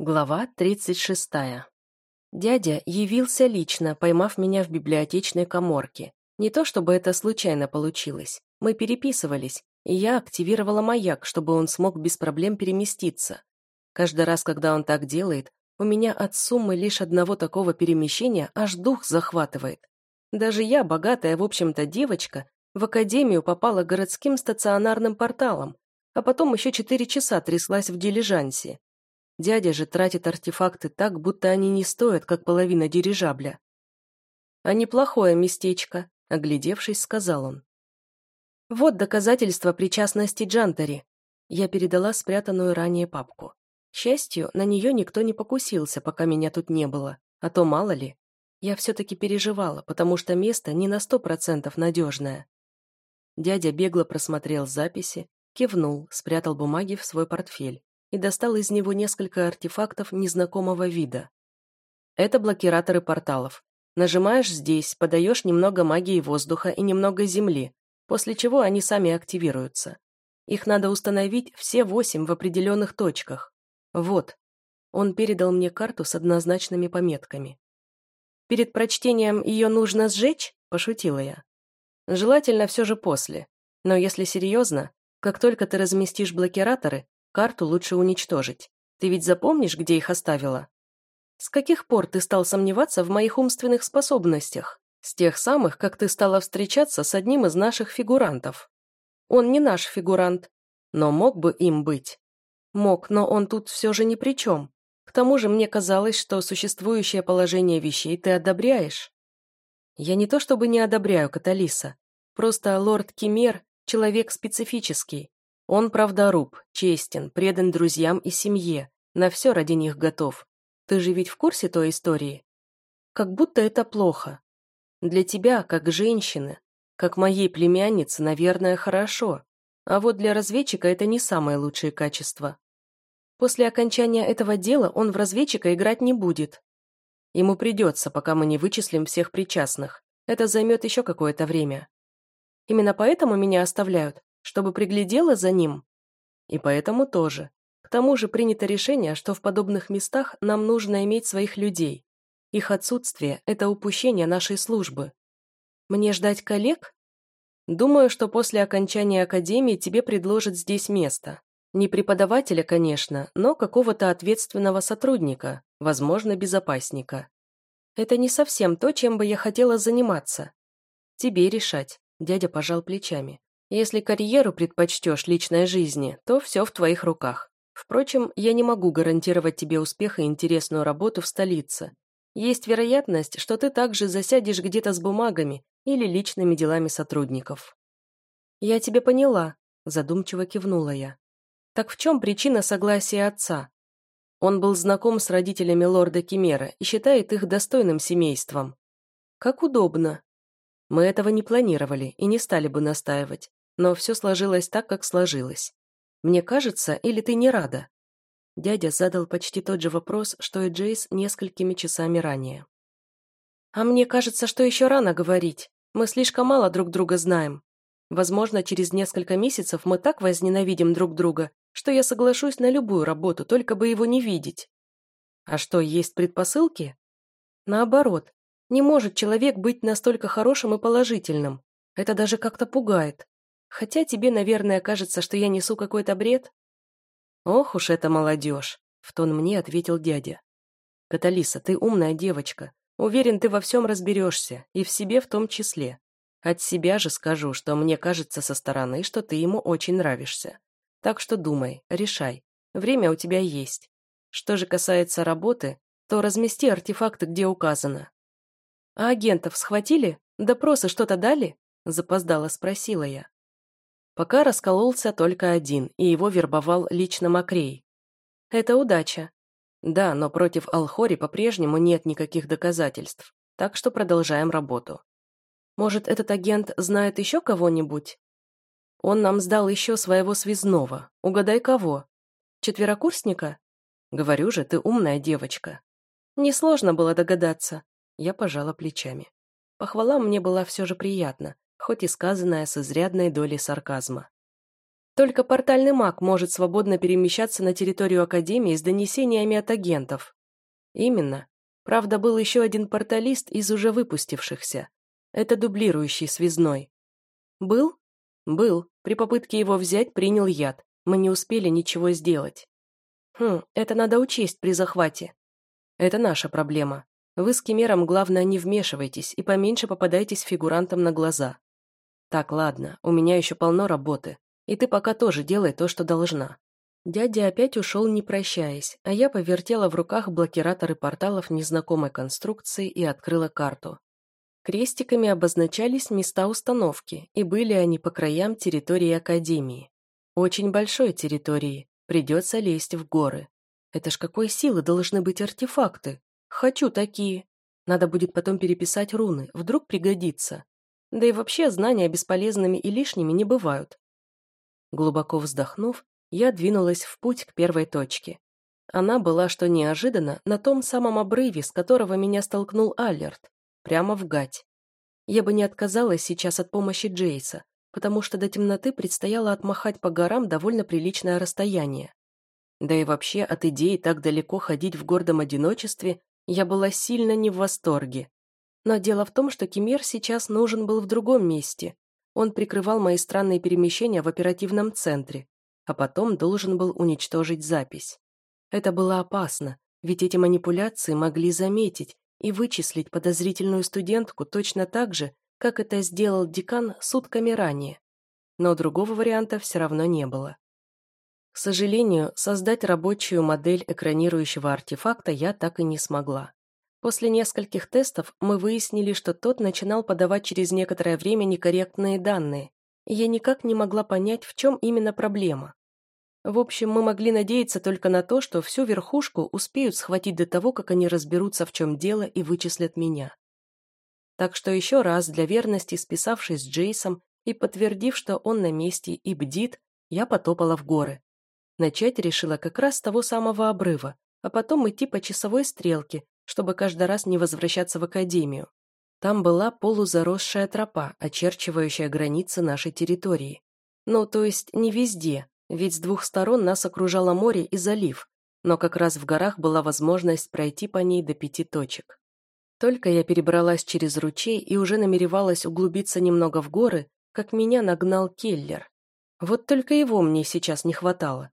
Глава 36. Дядя явился лично, поймав меня в библиотечной коморке. Не то чтобы это случайно получилось. Мы переписывались, и я активировала маяк, чтобы он смог без проблем переместиться. Каждый раз, когда он так делает, у меня от суммы лишь одного такого перемещения аж дух захватывает. Даже я, богатая, в общем-то, девочка, в академию попала городским стационарным порталом, а потом еще четыре часа тряслась в дилижансе. Дядя же тратит артефакты так, будто они не стоят, как половина дирижабля. «А неплохое местечко», — оглядевшись, сказал он. «Вот доказательство причастности Джантери». Я передала спрятанную ранее папку. К счастью, на нее никто не покусился, пока меня тут не было, а то мало ли. Я все-таки переживала, потому что место не на сто процентов надежное. Дядя бегло просмотрел записи, кивнул, спрятал бумаги в свой портфель и достал из него несколько артефактов незнакомого вида. Это блокираторы порталов. Нажимаешь здесь, подаешь немного магии воздуха и немного земли, после чего они сами активируются. Их надо установить все восемь в определенных точках. Вот. Он передал мне карту с однозначными пометками. «Перед прочтением ее нужно сжечь?» – пошутила я. «Желательно все же после. Но если серьезно, как только ты разместишь блокираторы, Карту лучше уничтожить. Ты ведь запомнишь, где их оставила? С каких пор ты стал сомневаться в моих умственных способностях? С тех самых, как ты стала встречаться с одним из наших фигурантов. Он не наш фигурант, но мог бы им быть. Мог, но он тут все же ни при чем. К тому же мне казалось, что существующее положение вещей ты одобряешь. Я не то чтобы не одобряю Каталиса. Просто лорд Кимер – человек специфический. Он правдоруб, честен, предан друзьям и семье, на все ради них готов. Ты же ведь в курсе той истории? Как будто это плохо. Для тебя, как женщины, как моей племянницы, наверное, хорошо. А вот для разведчика это не самое лучшее качество. После окончания этого дела он в разведчика играть не будет. Ему придется, пока мы не вычислим всех причастных. Это займет еще какое-то время. Именно поэтому меня оставляют, чтобы приглядела за ним. И поэтому тоже. К тому же принято решение, что в подобных местах нам нужно иметь своих людей. Их отсутствие – это упущение нашей службы. Мне ждать коллег? Думаю, что после окончания академии тебе предложат здесь место. Не преподавателя, конечно, но какого-то ответственного сотрудника, возможно, безопасника. Это не совсем то, чем бы я хотела заниматься. Тебе решать, дядя пожал плечами. Если карьеру предпочтешь личной жизни, то все в твоих руках. Впрочем, я не могу гарантировать тебе успех и интересную работу в столице. Есть вероятность, что ты также засядешь где-то с бумагами или личными делами сотрудников. Я тебя поняла, задумчиво кивнула я. Так в чем причина согласия отца? Он был знаком с родителями лорда Кимера и считает их достойным семейством. Как удобно. Мы этого не планировали и не стали бы настаивать. Но все сложилось так, как сложилось. Мне кажется, или ты не рада?» Дядя задал почти тот же вопрос, что и Джейс несколькими часами ранее. «А мне кажется, что еще рано говорить. Мы слишком мало друг друга знаем. Возможно, через несколько месяцев мы так возненавидим друг друга, что я соглашусь на любую работу, только бы его не видеть. А что, есть предпосылки? Наоборот, не может человек быть настолько хорошим и положительным. Это даже как-то пугает. Хотя тебе, наверное, кажется, что я несу какой-то бред. Ох уж эта молодежь, в тон мне ответил дядя. Каталиса, ты умная девочка. Уверен, ты во всем разберешься, и в себе в том числе. От себя же скажу, что мне кажется со стороны, что ты ему очень нравишься. Так что думай, решай. Время у тебя есть. Что же касается работы, то размести артефакты, где указано. А агентов схватили? Допросы что-то дали? Запоздало спросила я. Пока раскололся только один, и его вербовал лично Макрей. Это удача. Да, но против Алхори по-прежнему нет никаких доказательств, так что продолжаем работу. Может, этот агент знает еще кого-нибудь? Он нам сдал еще своего связного. Угадай, кого? Четверокурсника? Говорю же, ты умная девочка. Несложно было догадаться. Я пожала плечами. Похвала мне была все же приятна, хоть и сказанная с изрядной долей сарказма. Только портальный маг может свободно перемещаться на территорию Академии с донесениями от агентов. Именно. Правда, был еще один порталист из уже выпустившихся. Это дублирующий связной. Был? Был. При попытке его взять принял яд. Мы не успели ничего сделать. Хм, это надо учесть при захвате. Это наша проблема. Вы с Кемером, главное, не вмешивайтесь и поменьше попадайтесь фигурантам на глаза. Так, ладно, у меня еще полно работы. И ты пока тоже делай то, что должна. Дядя опять ушел, не прощаясь, а я повертела в руках блокираторы порталов незнакомой конструкции и открыла карту. Крестиками обозначались места установки, и были они по краям территории Академии. Очень большой территории, придется лезть в горы. Это ж какой силы должны быть артефакты? Хочу такие. Надо будет потом переписать руны, вдруг пригодится. Да и вообще знания бесполезными и лишними не бывают. Глубоко вздохнув, я двинулась в путь к первой точке. Она была, что неожиданно, на том самом обрыве, с которого меня столкнул Аллерт, прямо в гать. Я бы не отказалась сейчас от помощи Джейса, потому что до темноты предстояло отмахать по горам довольно приличное расстояние. Да и вообще от идеи так далеко ходить в гордом одиночестве я была сильно не в восторге. Но дело в том, что Кемер сейчас нужен был в другом месте. Он прикрывал мои странные перемещения в оперативном центре, а потом должен был уничтожить запись. Это было опасно, ведь эти манипуляции могли заметить и вычислить подозрительную студентку точно так же, как это сделал декан сутками ранее. Но другого варианта все равно не было. К сожалению, создать рабочую модель экранирующего артефакта я так и не смогла. После нескольких тестов мы выяснили, что тот начинал подавать через некоторое время некорректные данные, и я никак не могла понять, в чем именно проблема. В общем, мы могли надеяться только на то, что всю верхушку успеют схватить до того, как они разберутся, в чем дело, и вычислят меня. Так что еще раз, для верности, списавшись с Джейсом и подтвердив, что он на месте и бдит, я потопала в горы. Начать решила как раз с того самого обрыва, а потом идти по часовой стрелке, чтобы каждый раз не возвращаться в академию. Там была полузаросшая тропа, очерчивающая границы нашей территории. Ну, то есть не везде, ведь с двух сторон нас окружало море и залив, но как раз в горах была возможность пройти по ней до пяти точек. Только я перебралась через ручей и уже намеревалась углубиться немного в горы, как меня нагнал Келлер. Вот только его мне сейчас не хватало.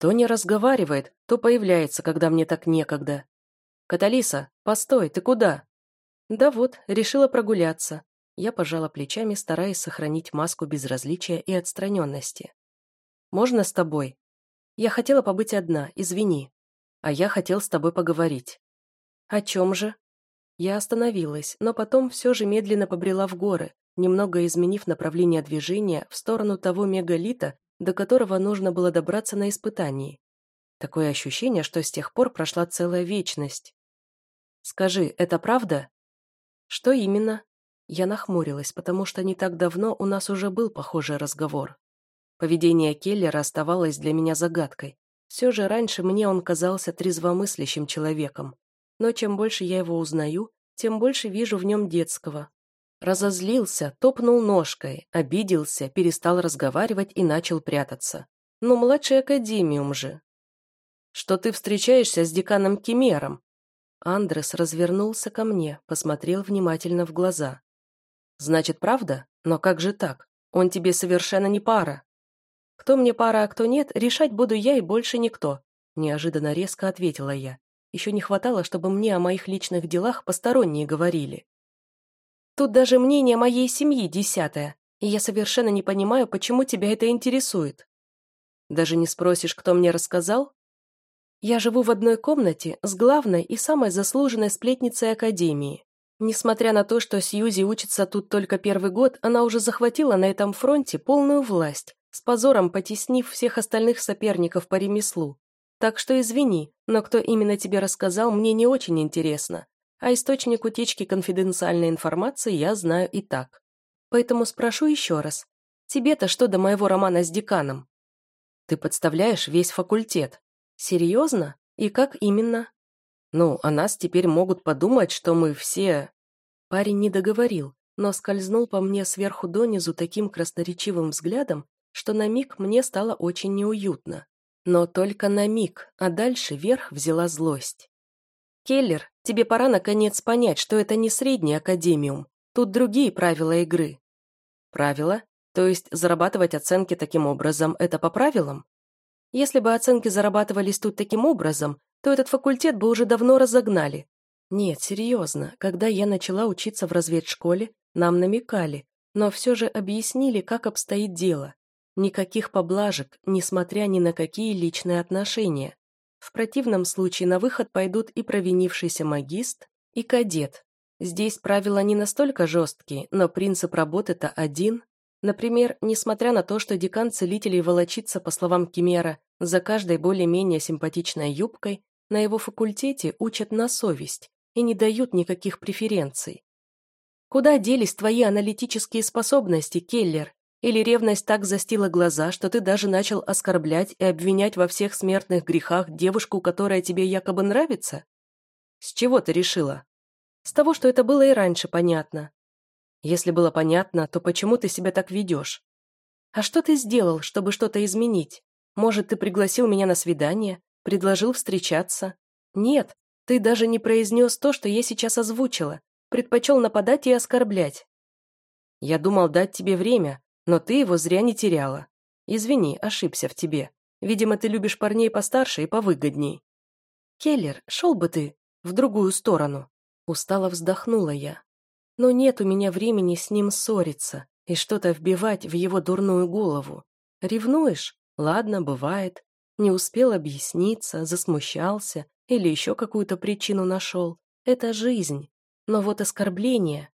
То не разговаривает, то появляется, когда мне так некогда. «Каталиса, постой, ты куда?» «Да вот, решила прогуляться». Я пожала плечами, стараясь сохранить маску безразличия и отстраненности. «Можно с тобой?» «Я хотела побыть одна, извини. А я хотел с тобой поговорить». «О чем же?» Я остановилась, но потом все же медленно побрела в горы, немного изменив направление движения в сторону того мегалита, до которого нужно было добраться на испытании. Такое ощущение, что с тех пор прошла целая вечность. «Скажи, это правда?» «Что именно?» Я нахмурилась, потому что не так давно у нас уже был похожий разговор. Поведение Келлера оставалось для меня загадкой. Все же раньше мне он казался трезвомыслящим человеком. Но чем больше я его узнаю, тем больше вижу в нем детского, Разозлился, топнул ножкой, обиделся, перестал разговаривать и начал прятаться. Но младший академиум же. Что ты встречаешься с деканом Кемером? Андрес развернулся ко мне, посмотрел внимательно в глаза. Значит, правда? Но как же так? Он тебе совершенно не пара. Кто мне пара, а кто нет, решать буду я и больше никто. Неожиданно резко ответила я. Еще не хватало, чтобы мне о моих личных делах посторонние говорили. Тут даже мнение моей семьи десятое, и я совершенно не понимаю, почему тебя это интересует. Даже не спросишь, кто мне рассказал? Я живу в одной комнате с главной и самой заслуженной сплетницей Академии. Несмотря на то, что Сьюзи учится тут только первый год, она уже захватила на этом фронте полную власть, с позором потеснив всех остальных соперников по ремеслу. Так что извини, но кто именно тебе рассказал, мне не очень интересно а источник утечки конфиденциальной информации я знаю и так. Поэтому спрошу еще раз. Тебе-то что до моего романа с деканом? Ты подставляешь весь факультет. Серьезно? И как именно? Ну, о нас теперь могут подумать, что мы все... Парень не договорил, но скользнул по мне сверху донизу таким красноречивым взглядом, что на миг мне стало очень неуютно. Но только на миг, а дальше верх взяла злость. «Келлер, тебе пора наконец понять, что это не средний академиум. Тут другие правила игры». «Правила? То есть зарабатывать оценки таким образом – это по правилам?» Если бы оценки зарабатывались тут таким образом, то этот факультет бы уже давно разогнали. Нет, серьезно, когда я начала учиться в разведшколе, нам намекали, но все же объяснили, как обстоит дело. Никаких поблажек, несмотря ни на какие личные отношения. В противном случае на выход пойдут и провинившийся магист, и кадет. Здесь правила не настолько жесткие, но принцип работы-то один. Например, несмотря на то, что декан целителей волочится, по словам Кимера, за каждой более-менее симпатичной юбкой, на его факультете учат на совесть и не дают никаких преференций. Куда делись твои аналитические способности, Келлер? Или ревность так застила глаза, что ты даже начал оскорблять и обвинять во всех смертных грехах девушку, которая тебе якобы нравится? С чего ты решила? С того, что это было и раньше понятно. Если было понятно, то почему ты себя так ведешь? А что ты сделал, чтобы что-то изменить? Может, ты пригласил меня на свидание? Предложил встречаться? Нет, ты даже не произнес то, что я сейчас озвучила предпочел нападать и оскорблять. Я думал дать тебе время, но ты его зря не теряла. Извини, ошибся в тебе. Видимо, ты любишь парней постарше и повыгодней. Келлер, шел бы ты в другую сторону. Устало вздохнула я. Но нет у меня времени с ним ссориться и что-то вбивать в его дурную голову. Ревнуешь? Ладно, бывает. Не успел объясниться, засмущался или еще какую-то причину нашел. Это жизнь. Но вот оскорбление...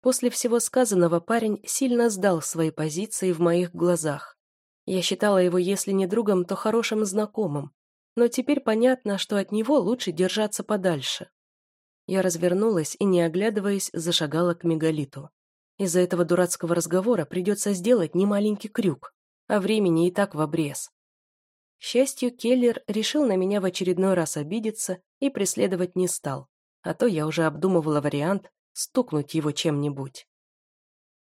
После всего сказанного парень сильно сдал свои позиции в моих глазах. Я считала его, если не другом, то хорошим знакомым. Но теперь понятно, что от него лучше держаться подальше. Я развернулась и, не оглядываясь, зашагала к мегалиту. Из-за этого дурацкого разговора придется сделать немаленький крюк, а времени и так в обрез. К счастью, Келлер решил на меня в очередной раз обидеться и преследовать не стал а то я уже обдумывала вариант стукнуть его чем-нибудь.